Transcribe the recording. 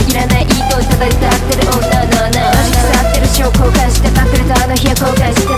るいらない糸をただ歌ってる女の穴。マジ腐ってる詩を交換してパクるとあの日は後悔して